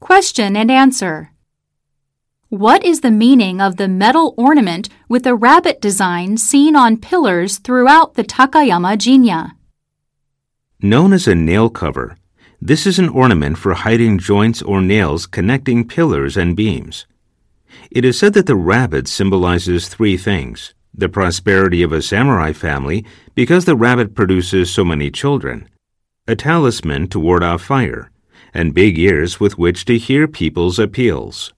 Question and answer. What is the meaning of the metal ornament with a rabbit design seen on pillars throughout the Takayama Jinya? Known as a nail cover, this is an ornament for hiding joints or nails connecting pillars and beams. It is said that the rabbit symbolizes three things the prosperity of a samurai family because the rabbit produces so many children, a talisman to ward off fire, and big ears with which to hear people's appeals.